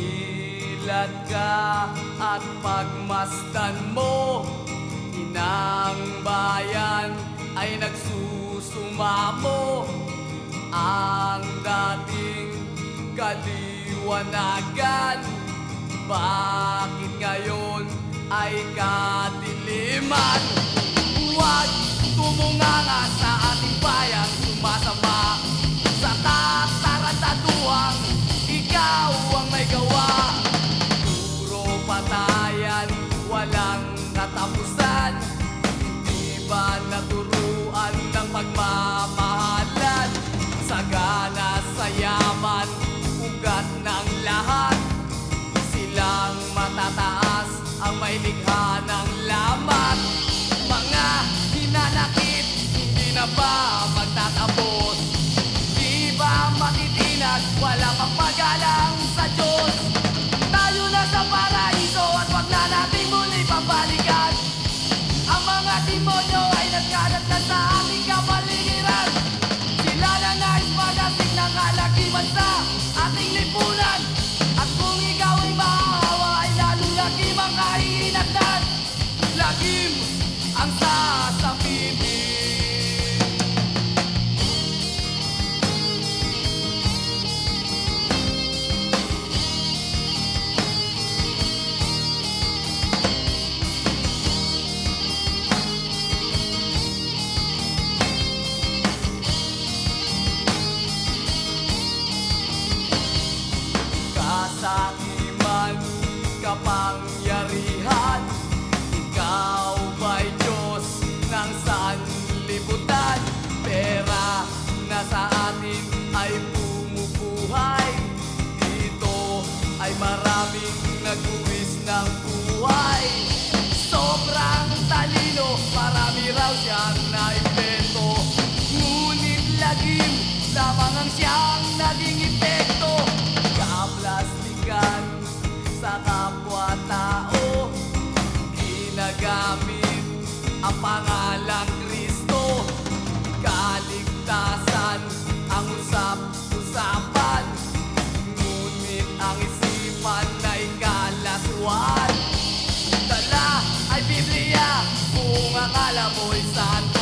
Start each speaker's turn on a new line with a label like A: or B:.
A: Manilad ka at pagmasdan mo Inang bayan ay nagsusumamo Ang dating kaliwanagan Bakit ngayon ay katiliman? I've got a Maraming nag-uwis ng buhay. Sobrang talino Marami raw siyang naimpento Ngunit lagim Lamang ang siyang naging epekto. Kaplastikan sa kapwa-tao Ginagamit ang pangalan Kristo. Kaligtasan ang usap-usapan. Ngunit ang agarra la bolsa.